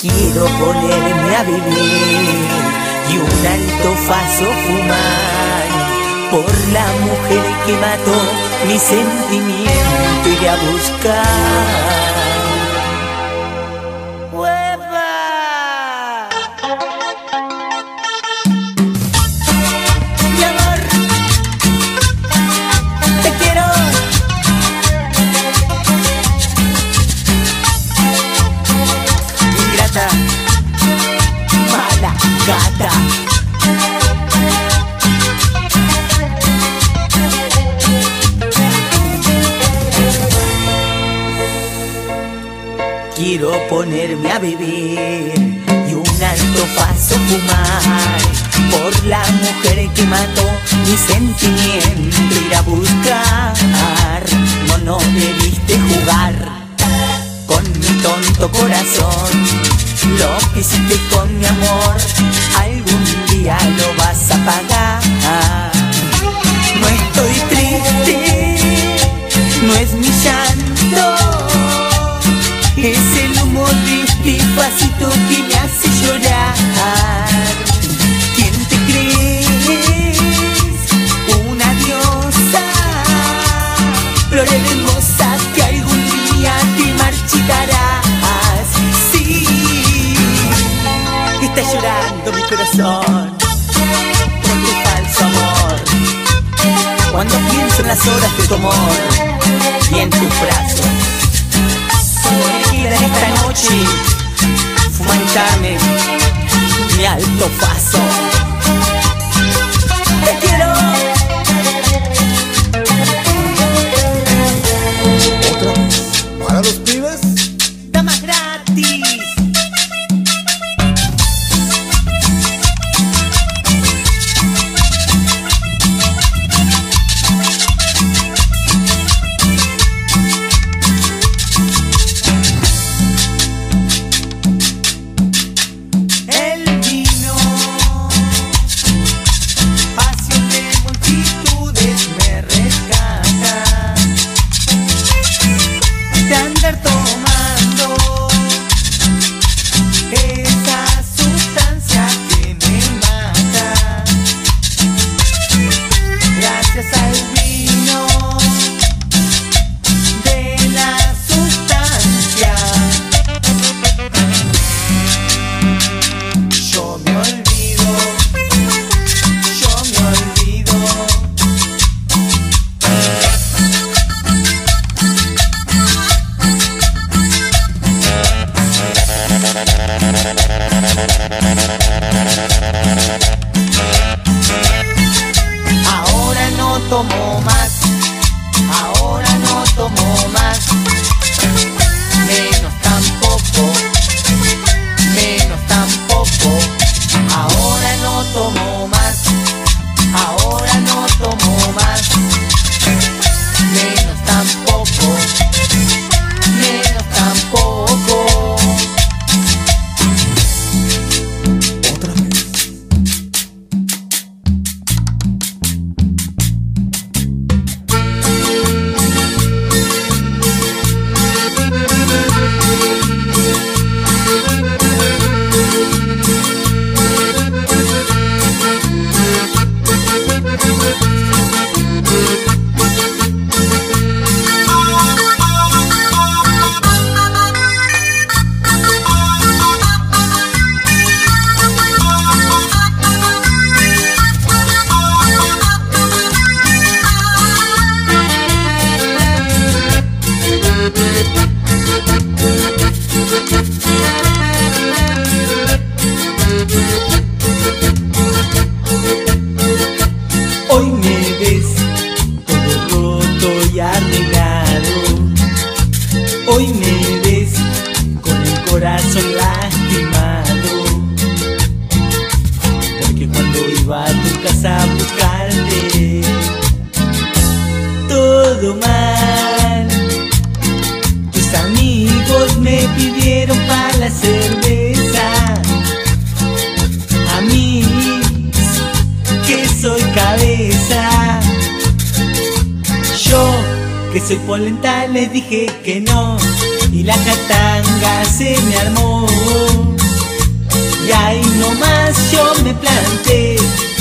Quiero ponerme a vivir y un alto faso fumar por la mujer que mató mi sentimiento y a buscar. Quiero ponerme a vivir y un alto paso fumar por la mujer que mató mi sentimiento ir a buscar. No, no debiste jugar con mi tonto corazón. Lo que hiciste con mi amor, algún día lo vas a pagar. No estoy triste, no es mi llanto es el humo de este pasito que me hace llorar. ¿Quién te crees? Una diosa, flor hermosa que algún día te marchitarás. Sí, está llorando mi corazón por tu falso amor. Cuando pienso en las horas de tu amor y en tus brazos esta noche fumantarme mi alto paso. todo. Tus amigos me pidieron para la cerveza. A mí, que soy cabeza. Yo, que soy polenta, les dije que no. Y la catanga se me armó. Y ahí nomás yo me planté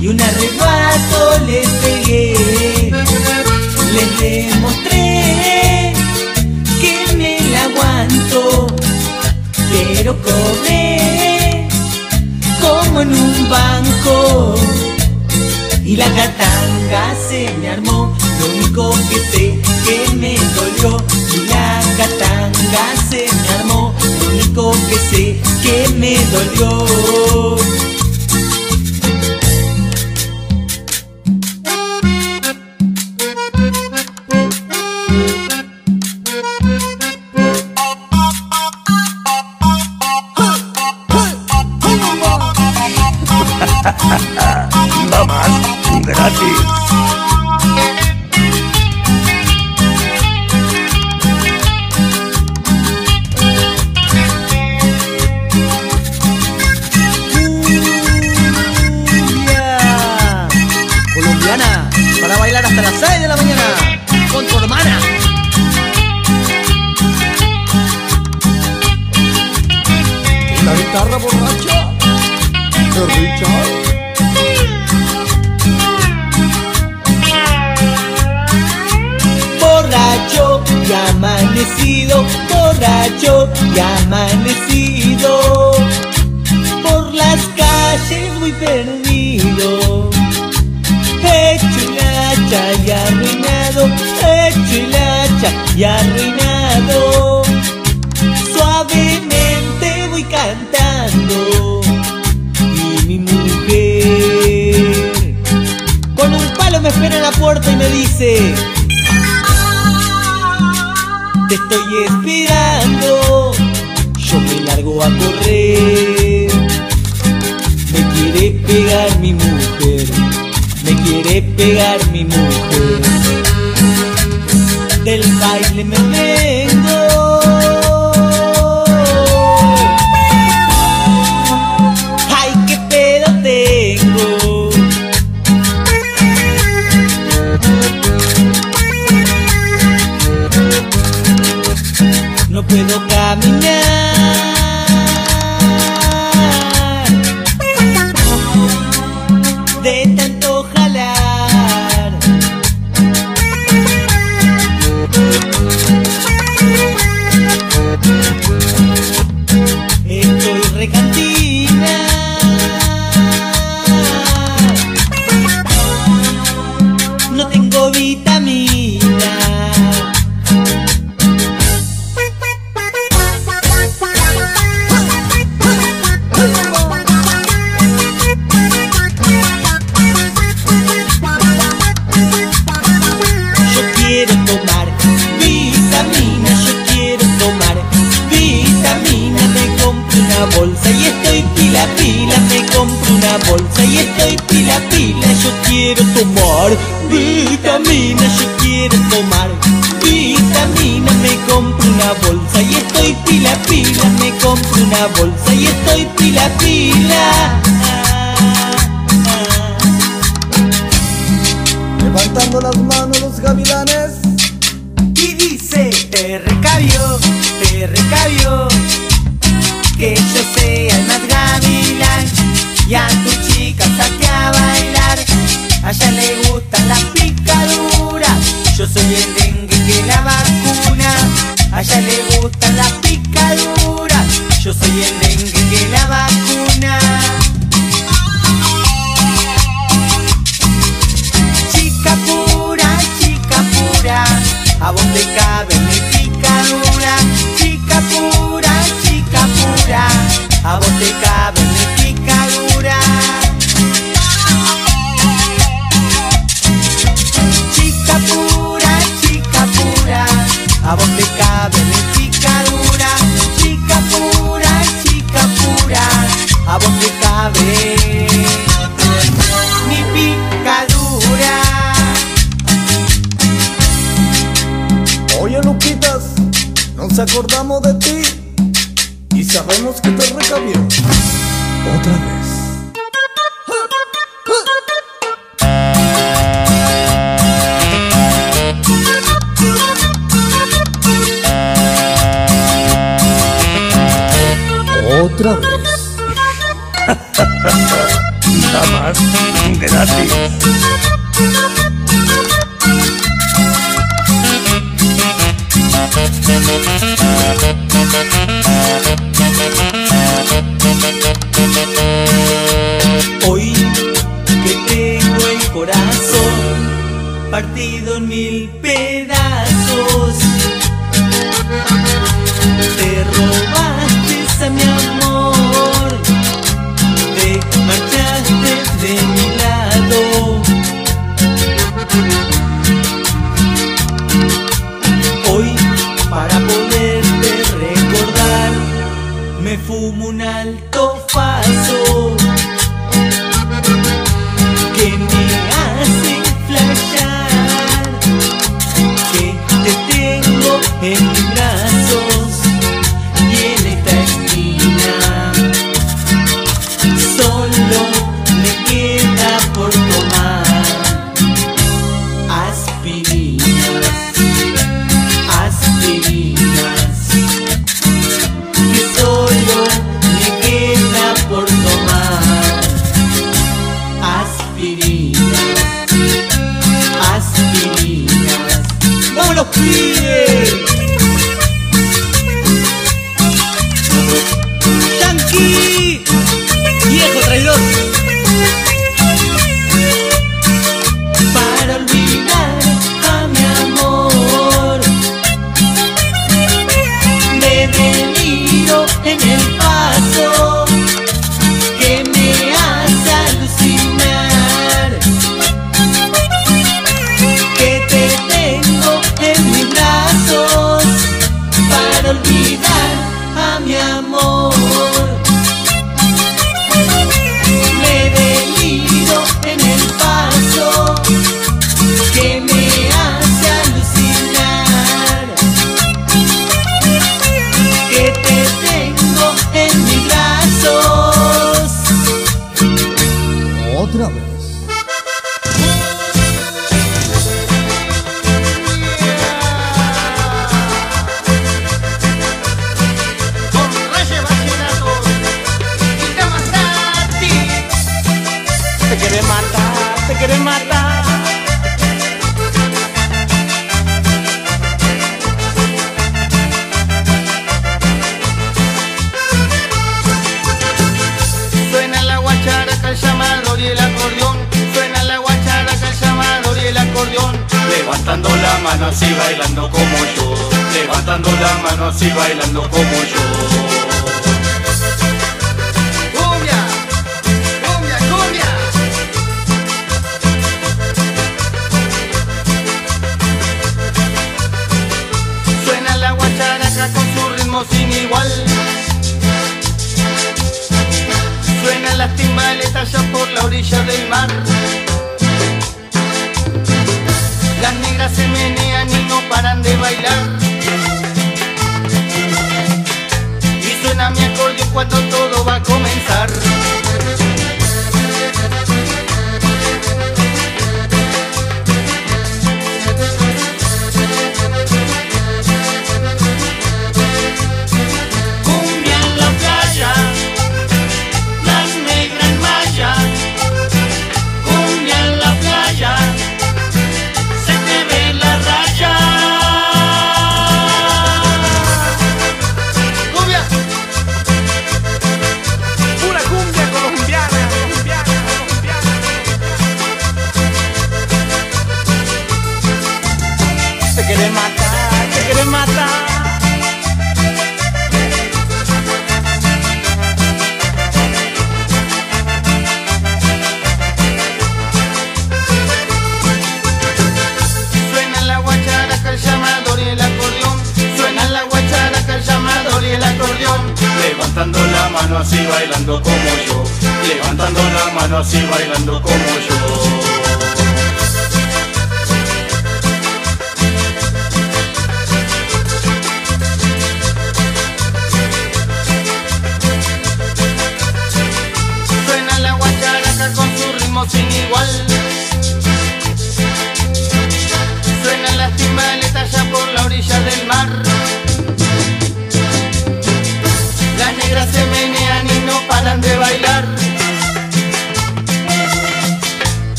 y un arrebato les pegué les demostré que me la aguanto, pero cobré como en un banco y la catanga se me armó, lo único que sé que me dolió y la catanga se me armó, lo único que sé que me dolió. te estoy esperando, yo me largo a correr. Me quiere pegar mi mujer, me quiere pegar mi mujer. Del baile me ven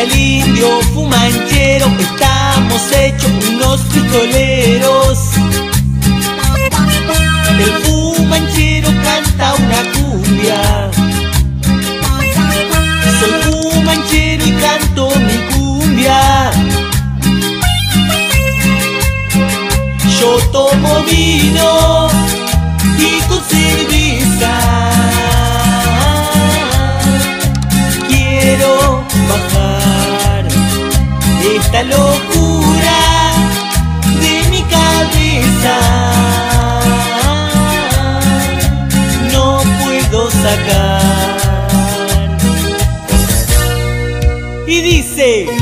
el indio fumanchero, estamos hechos unos pistoleros. El fumanchero canta una cumbia. Soy fumanchero y canto mi cumbia. Yo tomo vino y con cerveza. bajar esta locura de mi cabeza. No puedo sacar. Y dice...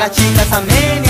latir dessa mania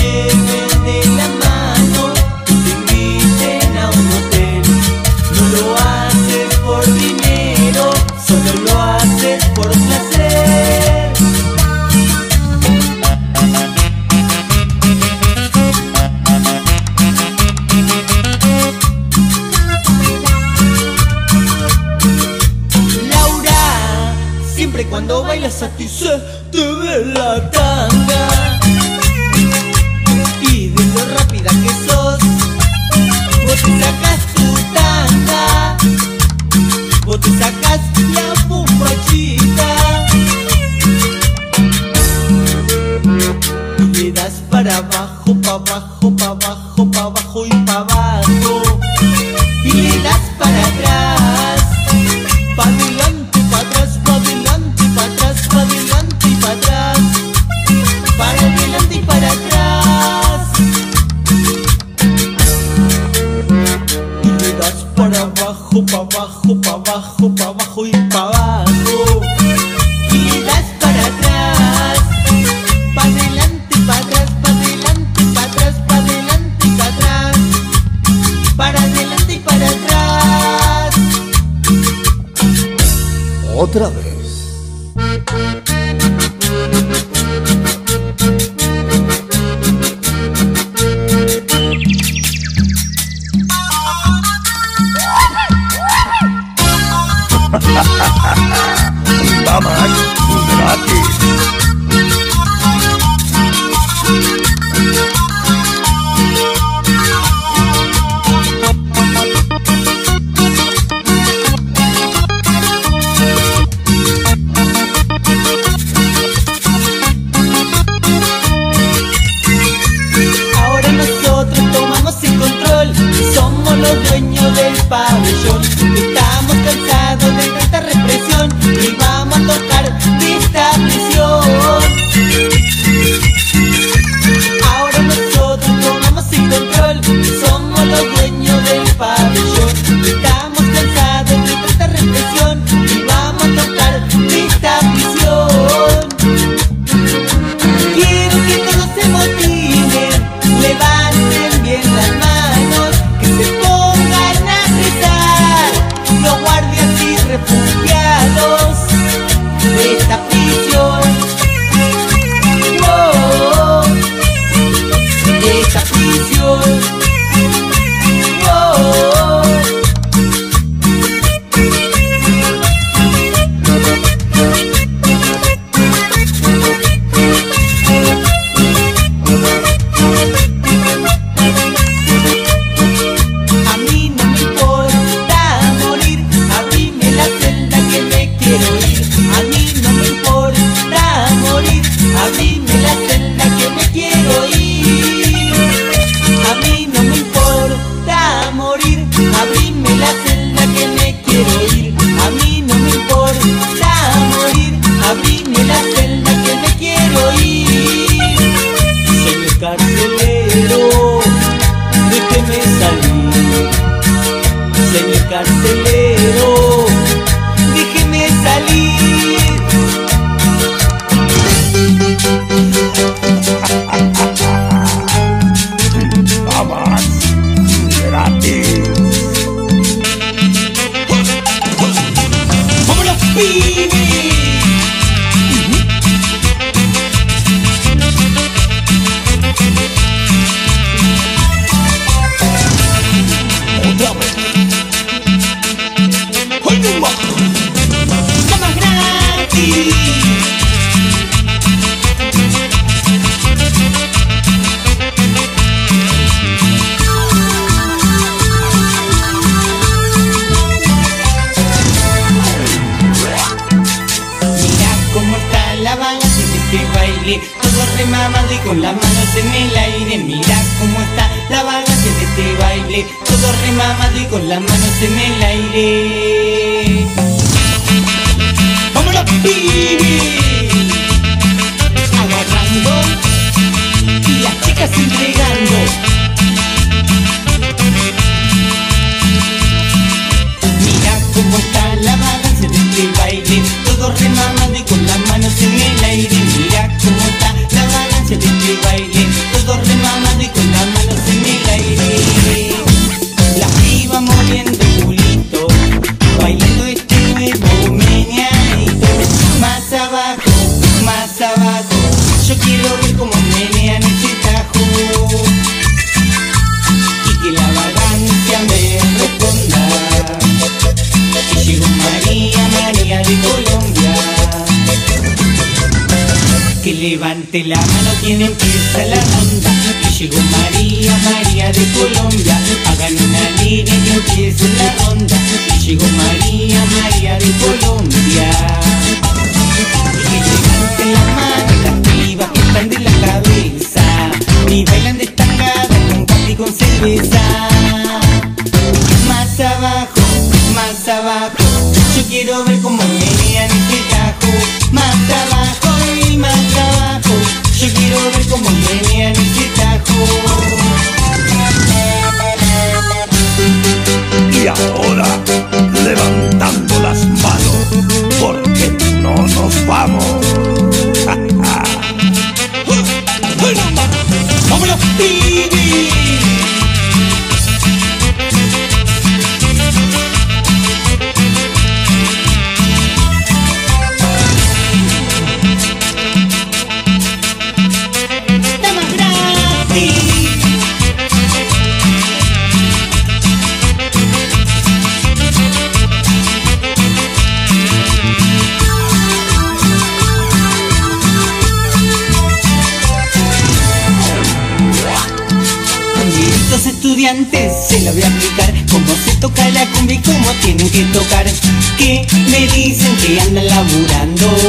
Give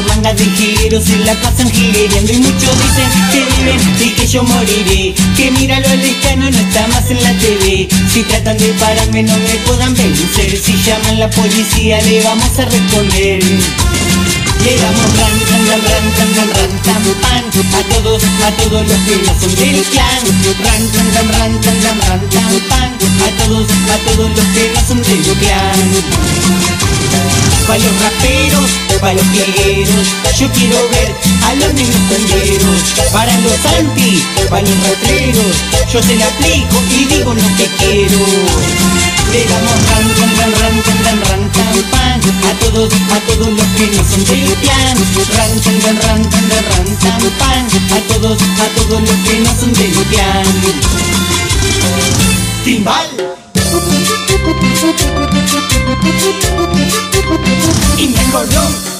Mangas de gileros se la pasan gilereando Y muchos dicen que viven y que yo moriré Que míralo el lejano no está más en la TV Si tratan de pararme no me puedan vencer. Si llaman la policía le vamos a responder. Le damos ran, ran, ran, ran, ran, ran, ran, pan. A todos, a todos los que no son del clan. Ran, ran, ran, ran, ran, ran, ran, pan. A todos, a todos los que no son del clan Pa' los raperos, pa' los pliegueros Yo quiero ver a los niños cumbieros Para los anti, pa' los rateros Yo se la aplico y digo lo que quiero Le damos ran, ran, ran, ran, ran, ran, ran, pan A todos, a todos los que no son del clan Ran, ran, ran, ran, ran, ran, pan A todos, a todos los que no son del clan Timbal y mi acordeón.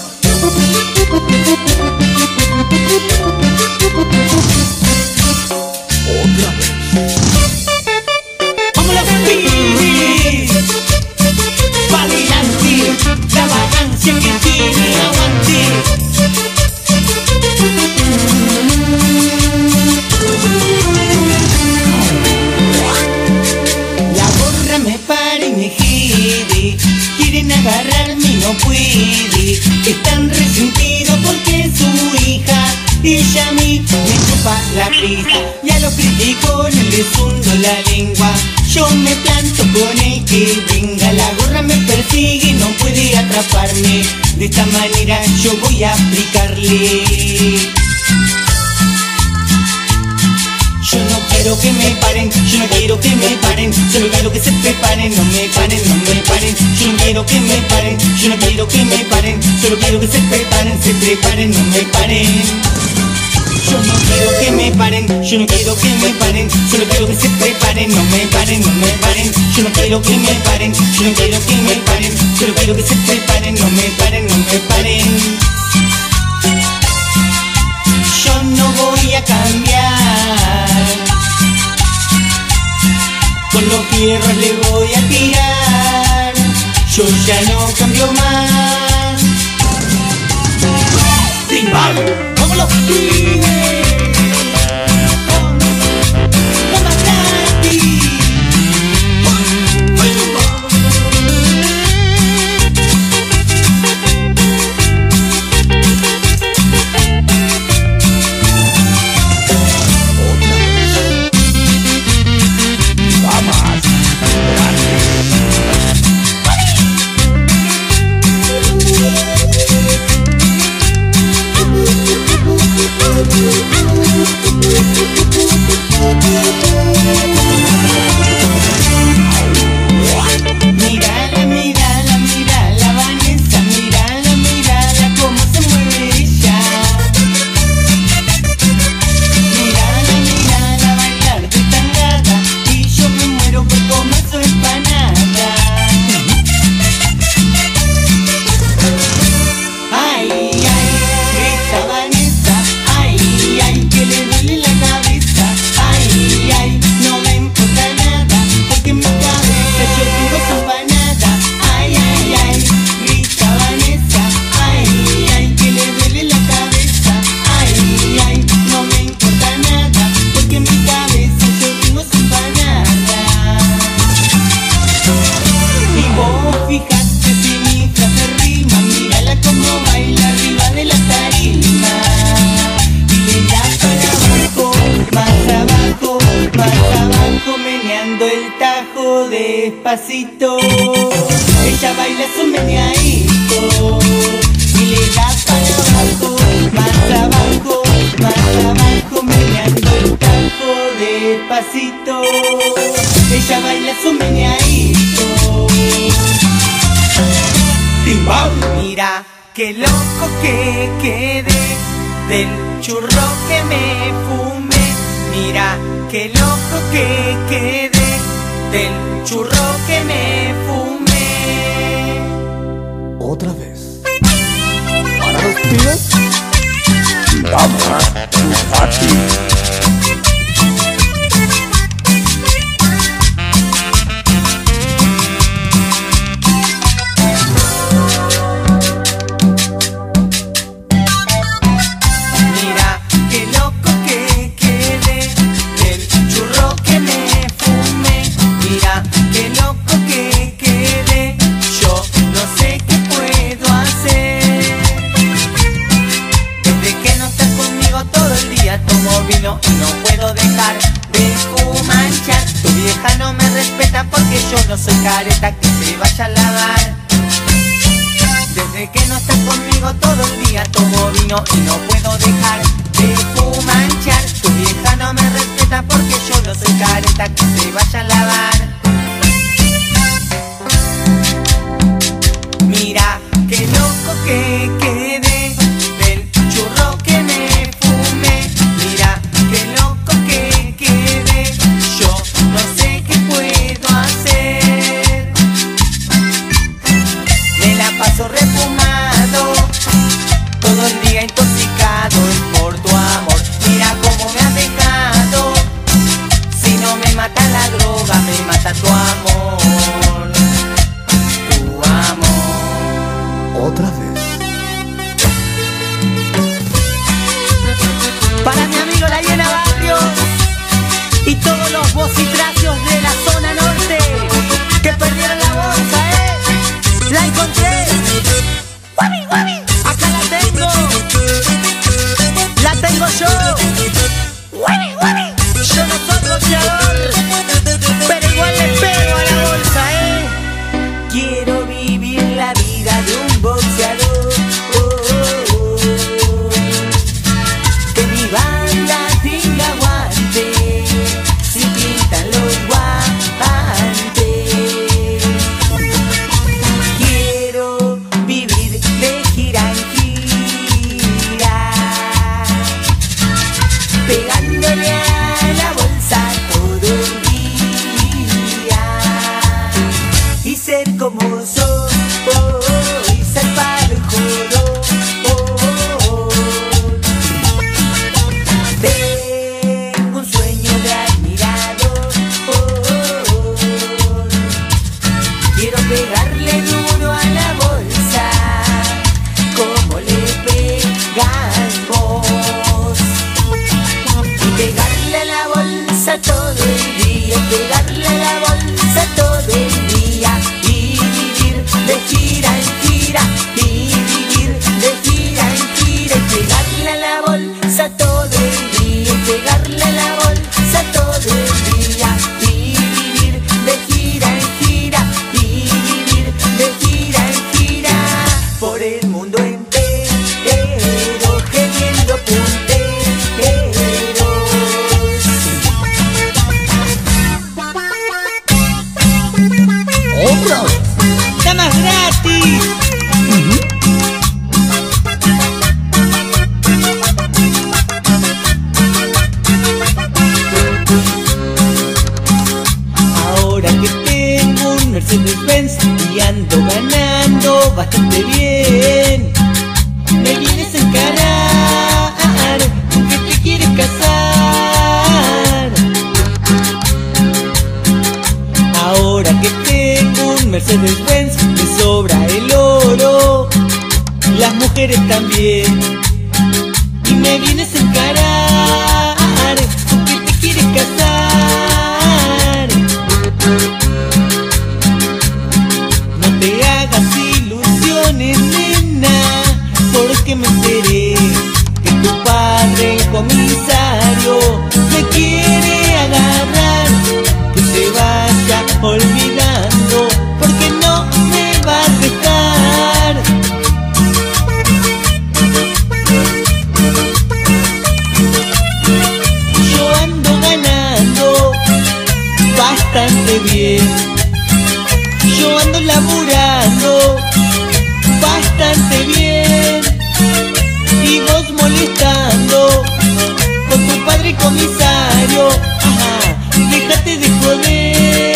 Y puede Están resentidos porque su hija Ella a mí me chupa la risa. Y a los criticones les hundo la lengua. Yo me planto con el que venga. La gorra me persigue y no puede atraparme. De esta manera yo voy a aplicarle quiero que me paren, yo no quiero que me paren, solo quiero que se preparen, no me paren, no me paren, yo no quiero que me paren, yo no quiero que me paren, solo quiero que se preparen, se preparen, no me paren. Yo no quiero que me paren, yo no quiero que me paren, solo quiero que se preparen, no me paren, no me paren, yo no quiero que me paren, yo no quiero que me paren, solo quiero que se preparen, no me paren, no me paren. Yo no voy a cambiar. Con los quedé del churro que me fumé. Otra vez. ¿Para los pibes? Vamos a bien. Yo ando laburando bastante bien y vos molestando con tu padre comisario. Ajá, déjate de joder.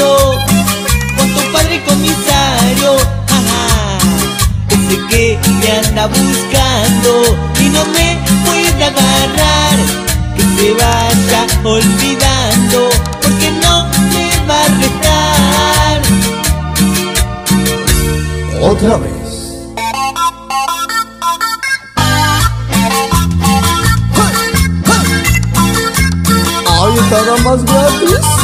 con tu padre comisario, ajá. Ese que me anda buscando y no me puede agarrar. Que se vaya olvidando porque no me va a restar Otra vez. Ay, más gratis.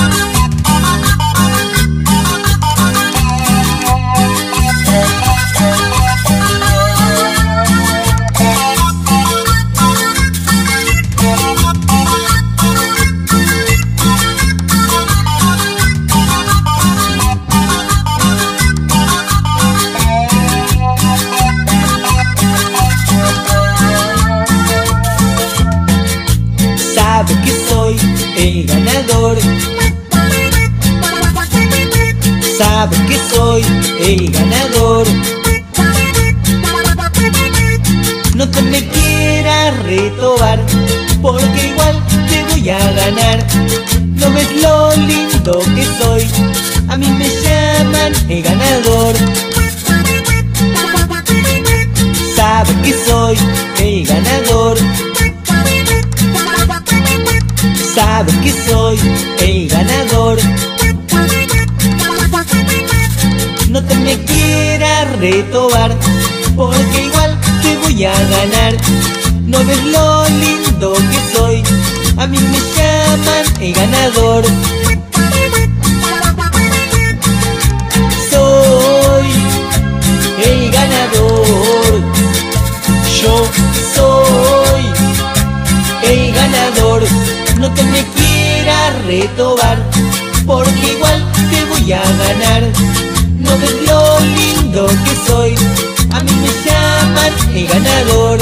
lo lindo que soy. A mí me llaman el ganador. Soy el ganador. Yo soy el ganador. No te me quieras retobar, porque igual te voy a ganar. No ves lo lindo que soy. A mí me llaman el ganador.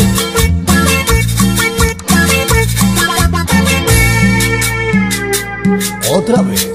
otra.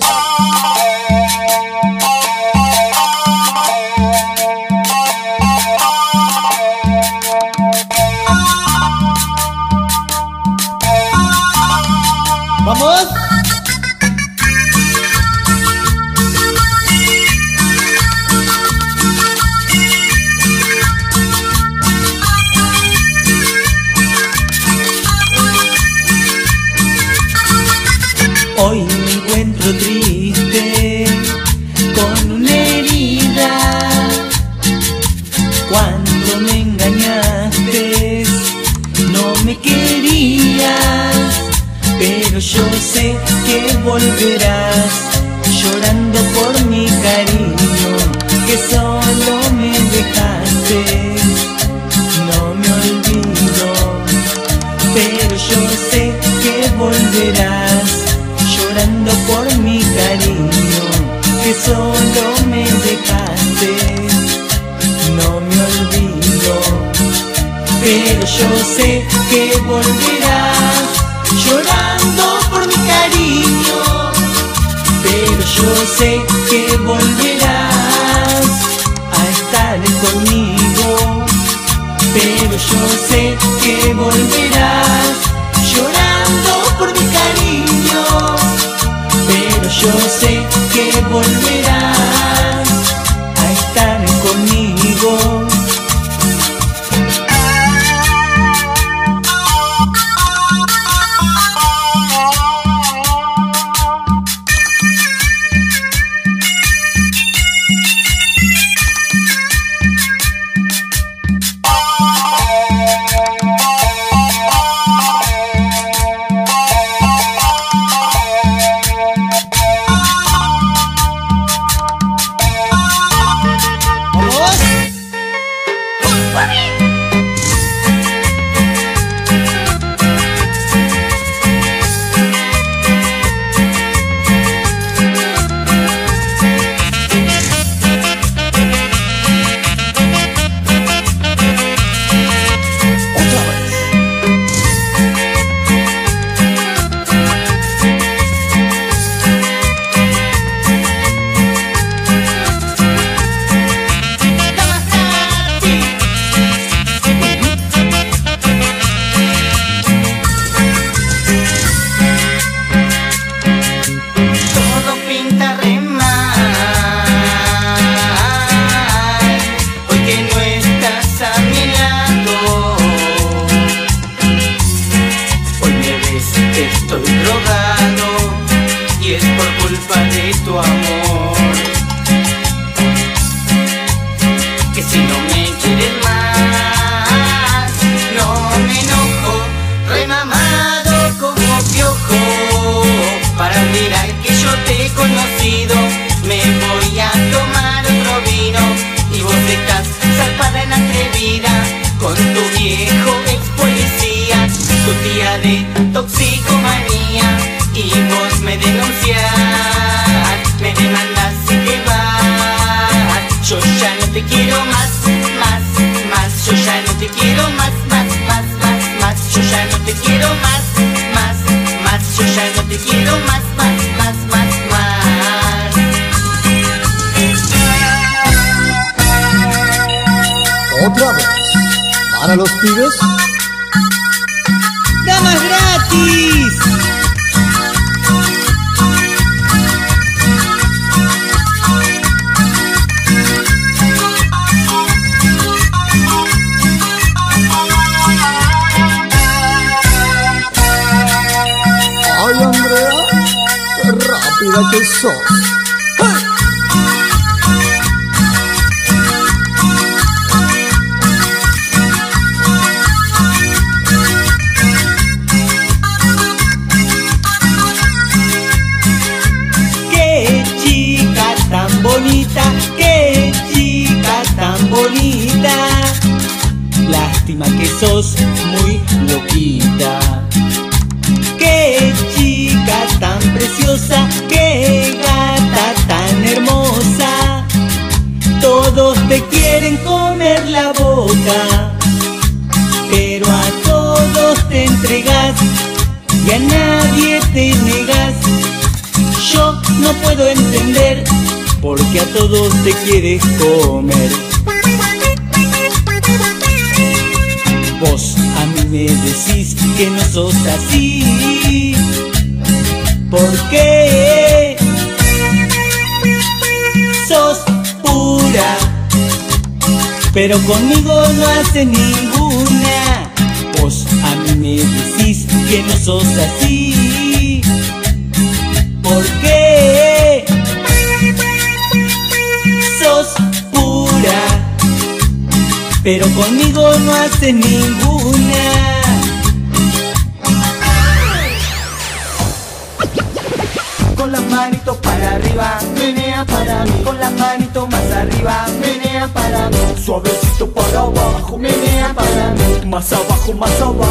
Eu ao som. quieres comer. Vos a mí me decís que no sos así. ¿Por qué? Sos pura, pero conmigo no hace ninguna. Vos a mí me decís que no sos así. ninguna. Con las manitos para arriba, menea para mí. Con la manito más arriba, menea para mí. Suavecito para abajo, menea para mí. Más abajo, más abajo.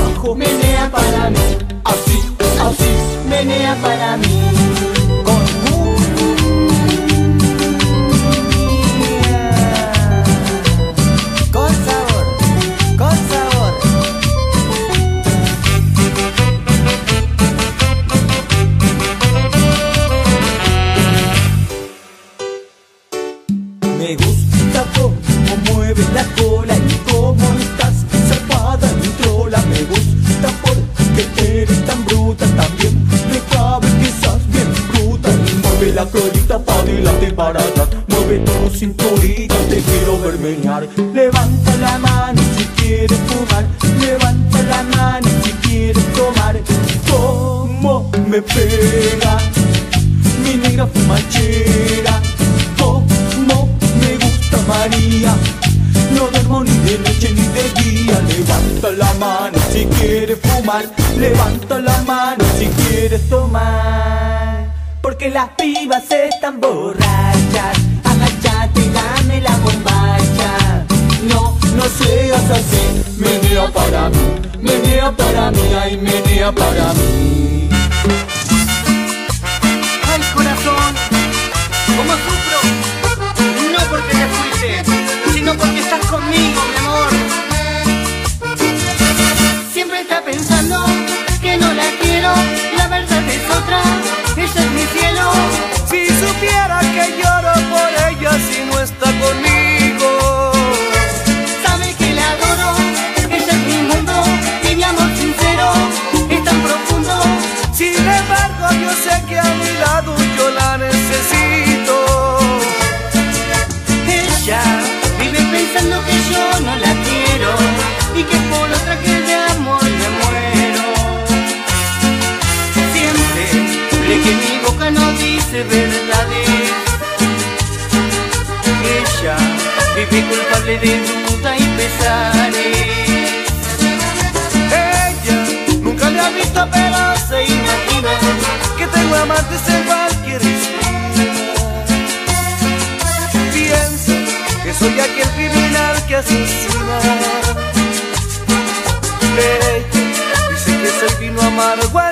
las pibas están borrachas, agachate y dame la bombacha. No, no seas así, menea para mí, menea para mí, ay, menea para mí. Por la tragedia, amor y amor. Siempre ve que mi boca no dice verdades. Ella es culpable de nunca empezaré. Ella nunca la ha visto, pero se imagina que tengo a más desigual que respuesta. Pienso que soy aquel pibinar que asesinar. amargo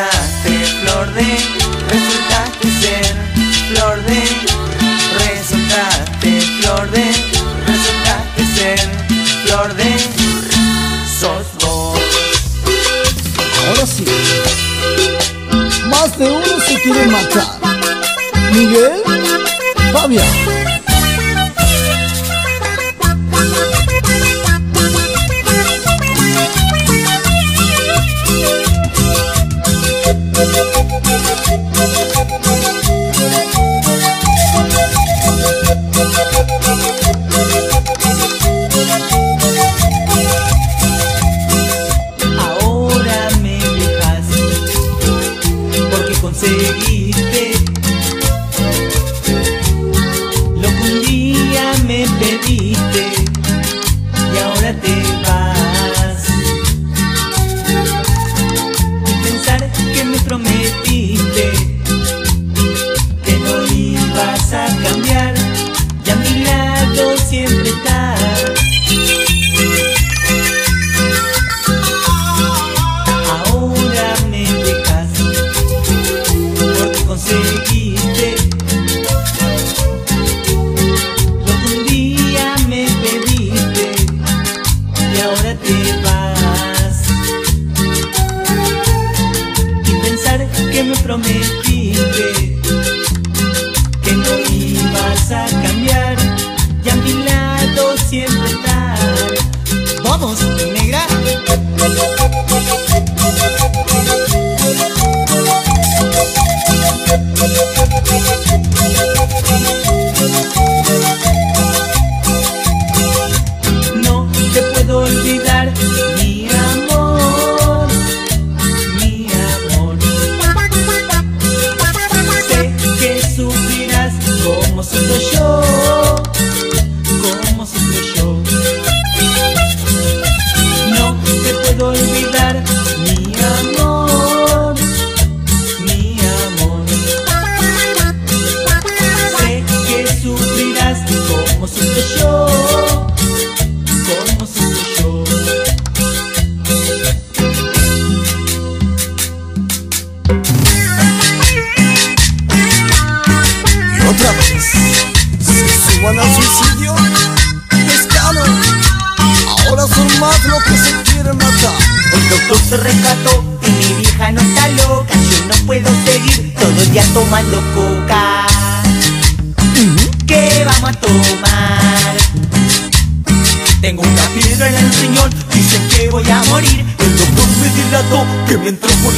resultaste flor de, resultaste ser flor de, resultaste flor de, resultaste ser flor de, sos vos. Ahora sí, más de uno se quiere matar. Miguel, Fabián.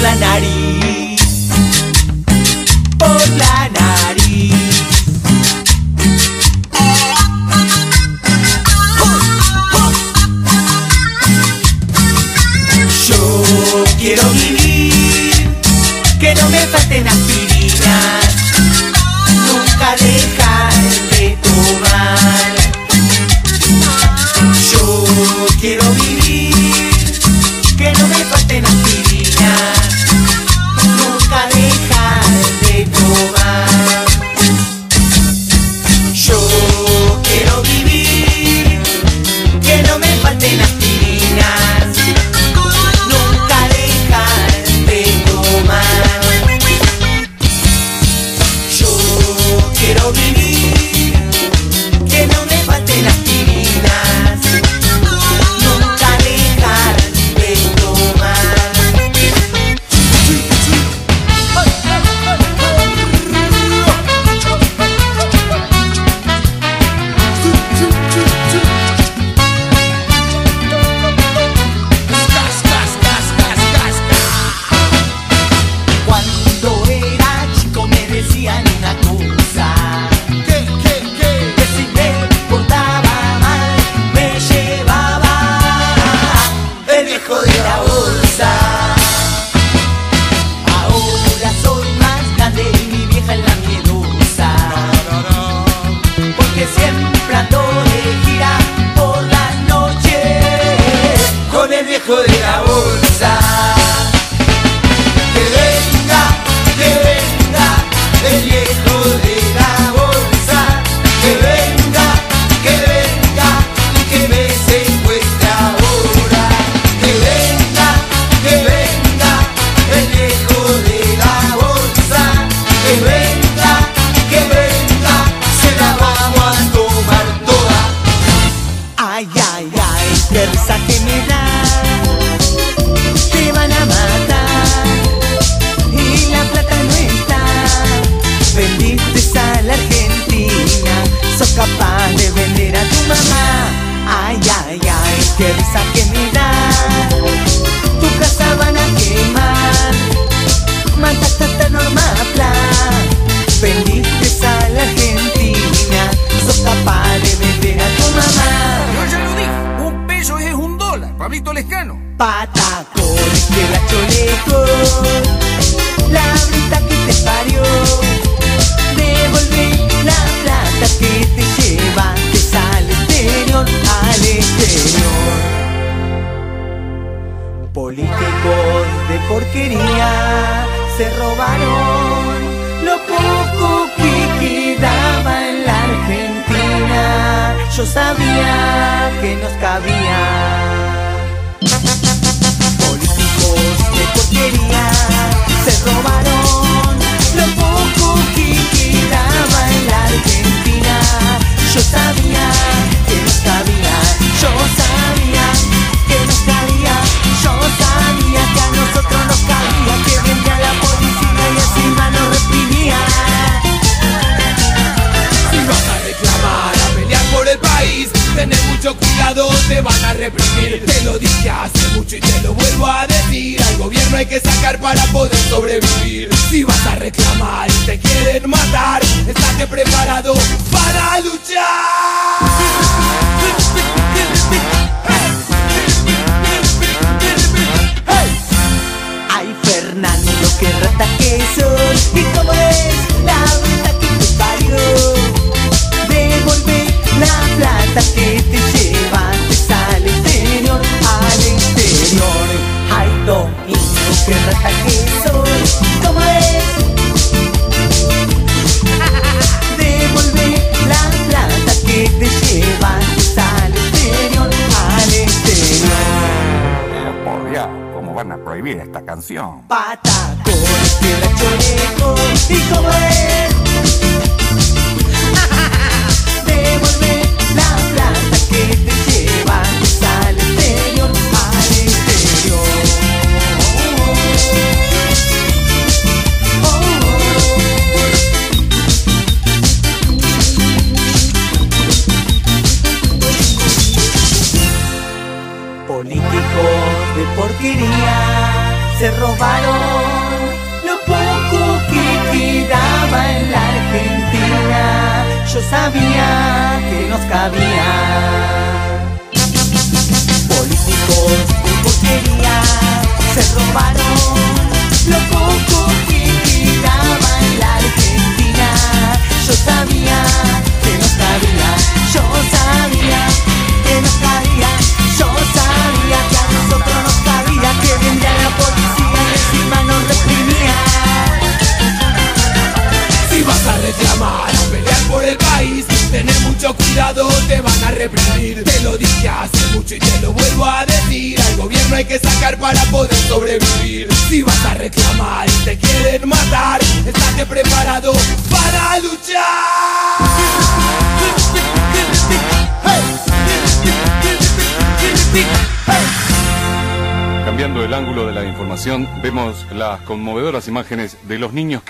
la nariz. resplandor de gira por la noche con el viejo de la bolsa.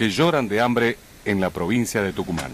Que lloran de hambre en la provincia de Tucumán.